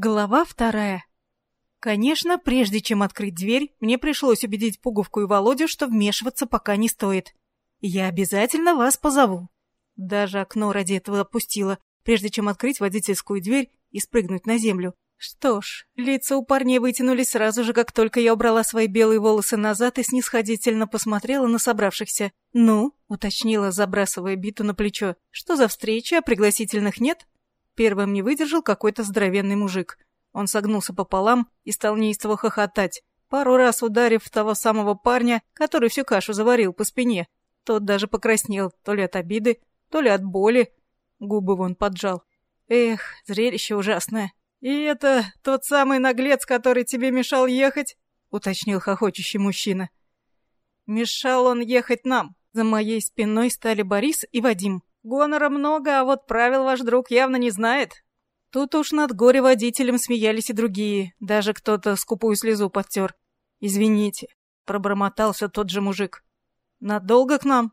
Глава вторая. Конечно, прежде чем открыть дверь, мне пришлось убедить Пуговку и Володю, что вмешиваться пока не стоит. Я обязательно вас позову. Даже окно ради этого опустила, прежде чем открыть водительскую дверь и спрыгнуть на землю. Что ж, лица у парней вытянулись сразу же, как только я убрала свои белые волосы назад и снисходительно посмотрела на собравшихся. «Ну?» — уточнила, забрасывая биту на плечо. «Что за встреча? Пригласительных нет?» Первым не выдержал какой-то здоровенный мужик. Он согнулся пополам и стал неистово хохотать, пару раз ударив того самого парня, который всю кашу заварил по спине. Тот даже покраснел, то ли от обиды, то ли от боли. Губы вон поджал. Эх, зрелище ужасное. «И это тот самый наглец, который тебе мешал ехать?» — уточнил хохочущий мужчина. «Мешал он ехать нам. За моей спиной стали Борис и Вадим. Гонора много, а вот правил ваш друг явно не знает. Тут уж над горе-водителем смеялись и другие, даже кто-то скупую слезу подтер. «Извините», — пробормотал все тот же мужик. «Надолго к нам?»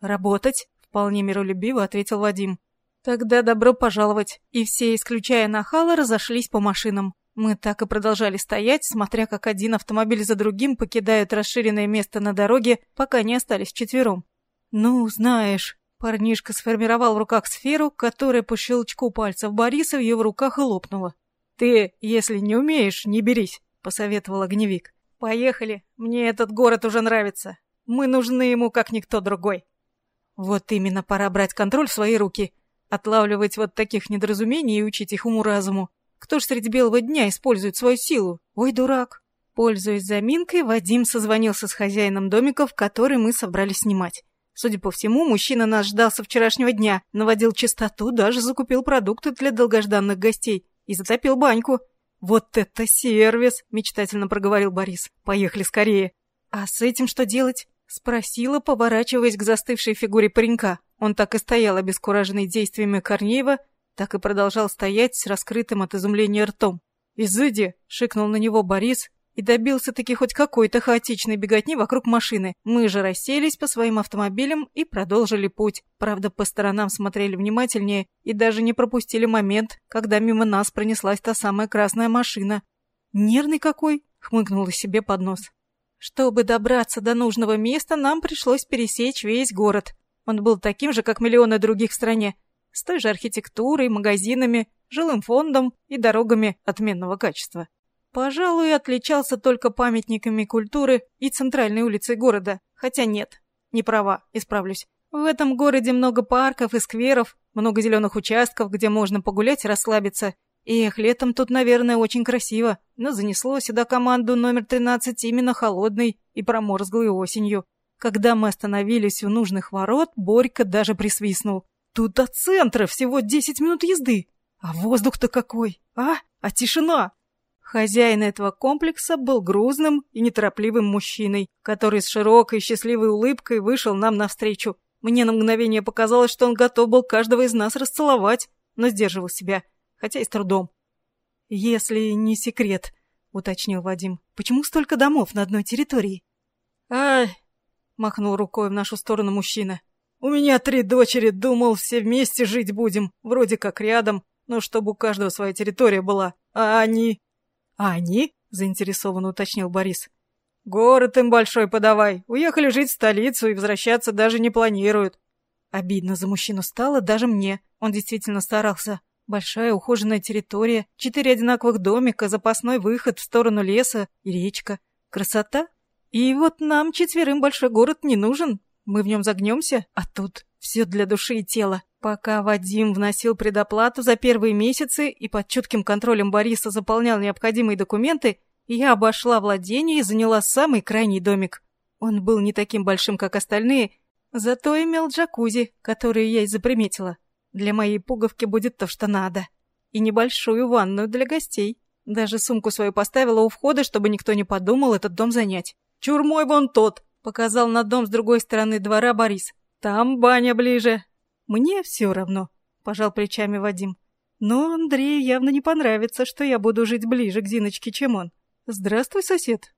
«Работать», — вполне миролюбиво ответил Вадим. «Тогда добро пожаловать». И все, исключая нахала, разошлись по машинам. Мы так и продолжали стоять, смотря как один автомобиль за другим покидают расширенное место на дороге, пока не остались вчетвером. «Ну, знаешь», Парнишка сформировал в руках сферу, которая по щелчку пальцев Бориса в его руках и лопнула. «Ты, если не умеешь, не берись», — посоветовал огневик. «Поехали, мне этот город уже нравится. Мы нужны ему, как никто другой». Вот именно пора брать контроль в свои руки, отлавливать вот таких недоразумений и учить их уму-разуму. Кто ж средь белого дня использует свою силу? Ой, дурак. Пользуясь заминкой, Вадим созвонился с хозяином домика, в который мы собрались снимать. Судя по всему, мужчина нас ждал со вчерашнего дня, наводил чистоту, даже закупил продукты для долгожданных гостей и затопил баньку. «Вот это сервис!» — мечтательно проговорил Борис. «Поехали скорее!» «А с этим что делать?» — спросила, поворачиваясь к застывшей фигуре паренька. Он так и стоял, обескураженный действиями Корнеева, так и продолжал стоять с раскрытым от изумления ртом. «Изыди!» — шикнул на него Борис и добился таки хоть какой-то хаотичной беготни вокруг машины. Мы же расселись по своим автомобилям и продолжили путь. Правда, по сторонам смотрели внимательнее и даже не пропустили момент, когда мимо нас пронеслась та самая красная машина. «Нервный какой!» — хмыкнула себе под нос. Чтобы добраться до нужного места, нам пришлось пересечь весь город. Он был таким же, как миллионы других в стране, с той же архитектурой, магазинами, жилым фондом и дорогами отменного качества. Пожалуй, отличался только памятниками культуры и центральной улицей города. Хотя нет, не права, исправлюсь. В этом городе много парков и скверов, много зеленых участков, где можно погулять и расслабиться. Эх, летом тут, наверное, очень красиво, но занесло сюда команду номер 13 именно холодной и проморзглой осенью. Когда мы остановились у нужных ворот, Борька даже присвистнул. Тут до центра всего 10 минут езды. А воздух-то какой, а? А тишина? Хозяин этого комплекса был грузным и неторопливым мужчиной, который с широкой счастливой улыбкой вышел нам навстречу. Мне на мгновение показалось, что он готов был каждого из нас расцеловать, но сдерживал себя, хотя и с трудом. «Если не секрет», — уточнил Вадим, — «почему столько домов на одной территории?» «Ай!» — махнул рукой в нашу сторону мужчина. «У меня три дочери, думал, все вместе жить будем, вроде как рядом, но чтобы у каждого своя территория была. А они...» «А они?» — заинтересованно уточнил Борис. «Город им большой подавай. Уехали жить в столицу и возвращаться даже не планируют». Обидно за мужчину стало даже мне. Он действительно старался. Большая ухоженная территория, четыре одинаковых домика, запасной выход в сторону леса и речка. Красота? И вот нам четверым большой город не нужен. Мы в нем загнемся, а тут все для души и тела. Пока Вадим вносил предоплату за первые месяцы и под чутким контролем Бориса заполнял необходимые документы, я обошла владение и заняла самый крайний домик. Он был не таким большим, как остальные, зато имел джакузи, который я и заприметила. Для моей пуговки будет то, что надо. И небольшую ванную для гостей. Даже сумку свою поставила у входа, чтобы никто не подумал этот дом занять. «Чурмой вон тот!» — показал на дом с другой стороны двора Борис. «Там баня ближе, «Мне все равно», — пожал плечами Вадим. «Но Андрею явно не понравится, что я буду жить ближе к Зиночке, чем он. Здравствуй, сосед».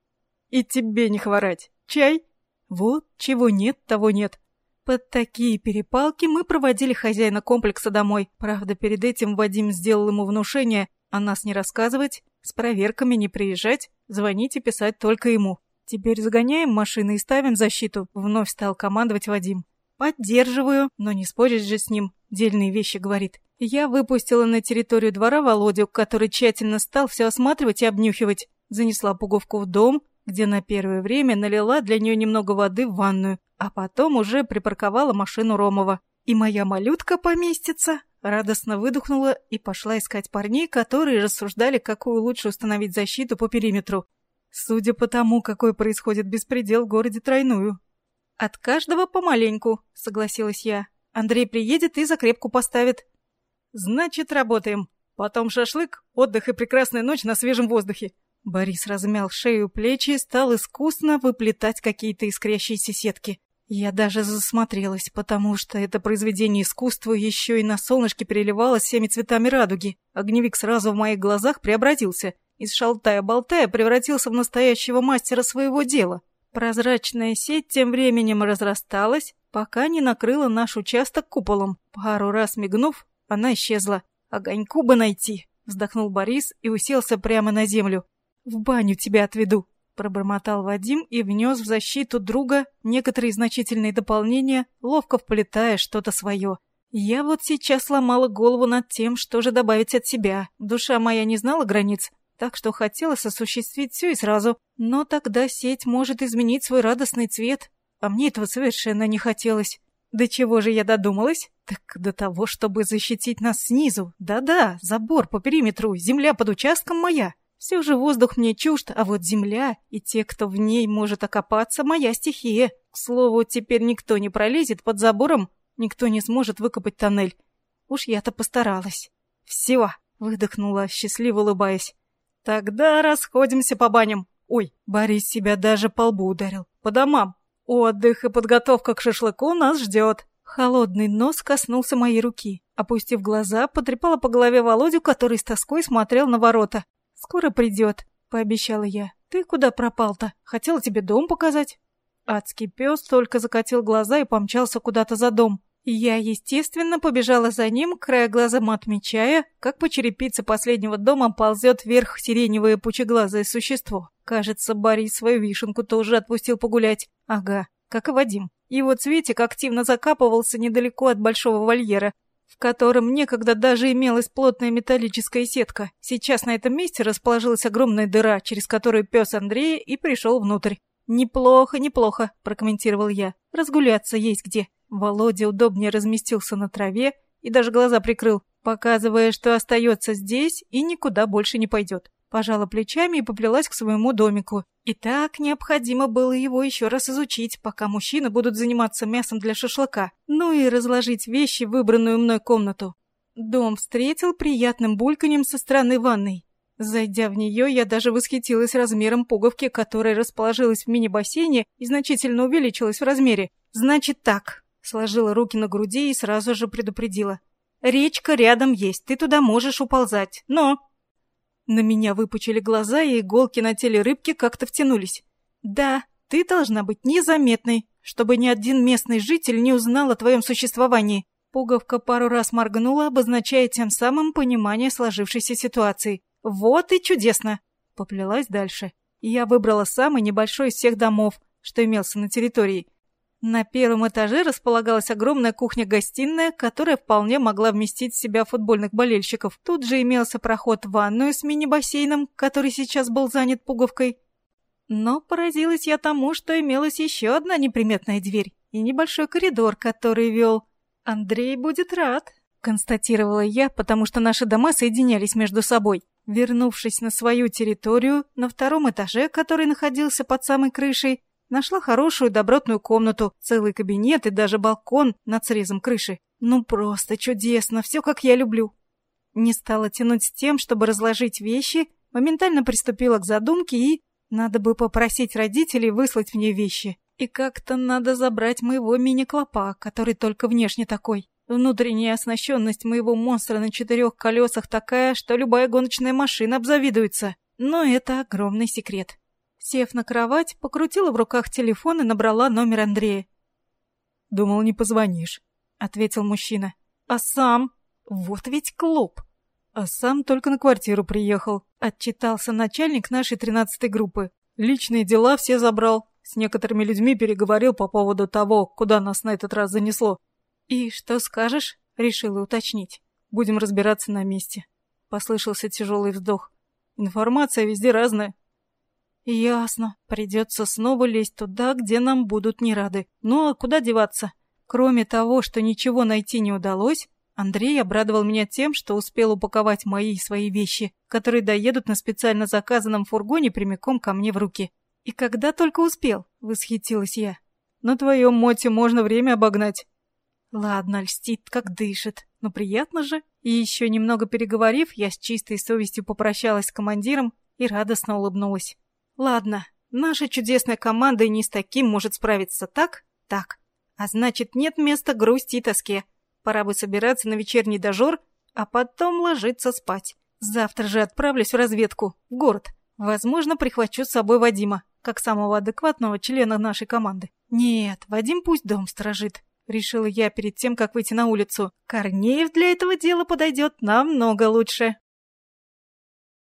«И тебе не хворать. Чай?» «Вот, чего нет, того нет». Под такие перепалки мы проводили хозяина комплекса домой. Правда, перед этим Вадим сделал ему внушение, О нас не рассказывать, с проверками не приезжать, звонить и писать только ему. Теперь загоняем машины и ставим защиту, вновь стал командовать Вадим. Поддерживаю, но не спорить же с ним, дельные вещи говорит. Я выпустила на территорию двора Володю, который тщательно стал все осматривать и обнюхивать. Занесла пуговку в дом, где на первое время налила для нее немного воды в ванную, а потом уже припарковала машину Ромова. И моя малютка поместится. Радостно выдохнула и пошла искать парней, которые рассуждали, какую лучше установить защиту по периметру. Судя по тому, какой происходит беспредел в городе Тройную. «От каждого помаленьку», — согласилась я. «Андрей приедет и закрепку поставит». «Значит, работаем. Потом шашлык, отдых и прекрасная ночь на свежем воздухе». Борис размял шею плечи и стал искусно выплетать какие-то искрящиеся сетки. Я даже засмотрелась, потому что это произведение искусства еще и на солнышке переливалось всеми цветами радуги. Огневик сразу в моих глазах преобразился. Из шалтая-болтая превратился в настоящего мастера своего дела. Прозрачная сеть тем временем разрасталась, пока не накрыла наш участок куполом. Пару раз мигнув, она исчезла. «Огоньку бы найти!» — вздохнул Борис и уселся прямо на землю. «В баню тебя отведу!» — пробормотал Вадим и внес в защиту друга некоторые значительные дополнения, ловко вплетая что-то свое. Я вот сейчас ломала голову над тем, что же добавить от себя. Душа моя не знала границ, так что хотелось осуществить все и сразу. Но тогда сеть может изменить свой радостный цвет, а мне этого совершенно не хотелось. До чего же я додумалась? Так до того, чтобы защитить нас снизу. Да-да, забор по периметру, земля под участком моя. Все же воздух мне чужд, а вот земля и те, кто в ней может окопаться, моя стихия. К слову, теперь никто не пролезет под забором, никто не сможет выкопать тоннель. Уж я-то постаралась. Все, выдохнула, счастливо улыбаясь. Тогда расходимся по баням. Ой, Борис себя даже по лбу ударил. По домам. Отдых и подготовка к шашлыку нас ждет. Холодный нос коснулся моей руки. Опустив глаза, потрепала по голове Володю, который с тоской смотрел на ворота. «Скоро придет», — пообещала я. «Ты куда пропал-то? Хотела тебе дом показать?» Адский пес только закатил глаза и помчался куда-то за дом. Я, естественно, побежала за ним, края глазом отмечая, как по черепице последнего дома ползет вверх сиреневое пучеглазое существо. Кажется, Борис свою вишенку тоже отпустил погулять. Ага, как и Вадим. Его цветик активно закапывался недалеко от большого вольера, в котором некогда даже имелась плотная металлическая сетка. Сейчас на этом месте расположилась огромная дыра, через которую пес Андрея и пришел внутрь. «Неплохо, неплохо», — прокомментировал я. «Разгуляться есть где». Володя удобнее разместился на траве и даже глаза прикрыл, показывая, что остается здесь и никуда больше не пойдет. Пожала плечами и поплелась к своему домику. И так необходимо было его еще раз изучить, пока мужчины будут заниматься мясом для шашлыка, ну и разложить вещи в выбранную мной комнату. Дом встретил приятным бульканьем со стороны ванной. Зайдя в нее, я даже восхитилась размером пуговки, которая расположилась в мини-бассейне и значительно увеличилась в размере. «Значит так», Сложила руки на груди и сразу же предупредила. «Речка рядом есть, ты туда можешь уползать, но...» На меня выпучили глаза, и иголки на теле рыбки как-то втянулись. «Да, ты должна быть незаметной, чтобы ни один местный житель не узнал о твоем существовании». Пуговка пару раз моргнула, обозначая тем самым понимание сложившейся ситуации. «Вот и чудесно!» Поплелась дальше. Я выбрала самый небольшой из всех домов, что имелся на территории. На первом этаже располагалась огромная кухня-гостиная, которая вполне могла вместить в себя футбольных болельщиков. Тут же имелся проход в ванную с мини-бассейном, который сейчас был занят пуговкой. Но поразилась я тому, что имелась еще одна неприметная дверь и небольшой коридор, который вел. «Андрей будет рад», — констатировала я, потому что наши дома соединялись между собой. Вернувшись на свою территорию, на втором этаже, который находился под самой крышей, Нашла хорошую добротную комнату, целый кабинет и даже балкон над срезом крыши. Ну просто чудесно, все как я люблю. Не стала тянуть с тем, чтобы разложить вещи, моментально приступила к задумке и... Надо бы попросить родителей выслать мне вещи. И как-то надо забрать моего мини-клопа, который только внешне такой. Внутренняя оснащенность моего монстра на четырех колесах такая, что любая гоночная машина обзавидуется. Но это огромный секрет. Сев на кровать, покрутила в руках телефон и набрала номер Андрея. «Думал, не позвонишь», — ответил мужчина. «А сам? Вот ведь клуб. а сам только на квартиру приехал. Отчитался начальник нашей тринадцатой группы. Личные дела все забрал. С некоторыми людьми переговорил по поводу того, куда нас на этот раз занесло. «И что скажешь?» — решила уточнить. «Будем разбираться на месте». Послышался тяжелый вздох. «Информация везде разная». «Ясно. Придется снова лезть туда, где нам будут не рады. Ну а куда деваться? Кроме того, что ничего найти не удалось, Андрей обрадовал меня тем, что успел упаковать мои и свои вещи, которые доедут на специально заказанном фургоне прямиком ко мне в руки. И когда только успел, восхитилась я. На твоем моте можно время обогнать. Ладно, льстит, как дышит. Но приятно же. И еще немного переговорив, я с чистой совестью попрощалась с командиром и радостно улыбнулась. Ладно, наша чудесная команда и не с таким может справиться, так? Так. А значит, нет места грусти и тоске. Пора бы собираться на вечерний дожор, а потом ложиться спать. Завтра же отправлюсь в разведку, в город. Возможно, прихвачу с собой Вадима, как самого адекватного члена нашей команды. Нет, Вадим пусть дом сторожит. Решила я перед тем, как выйти на улицу. Корнеев для этого дела подойдет намного лучше.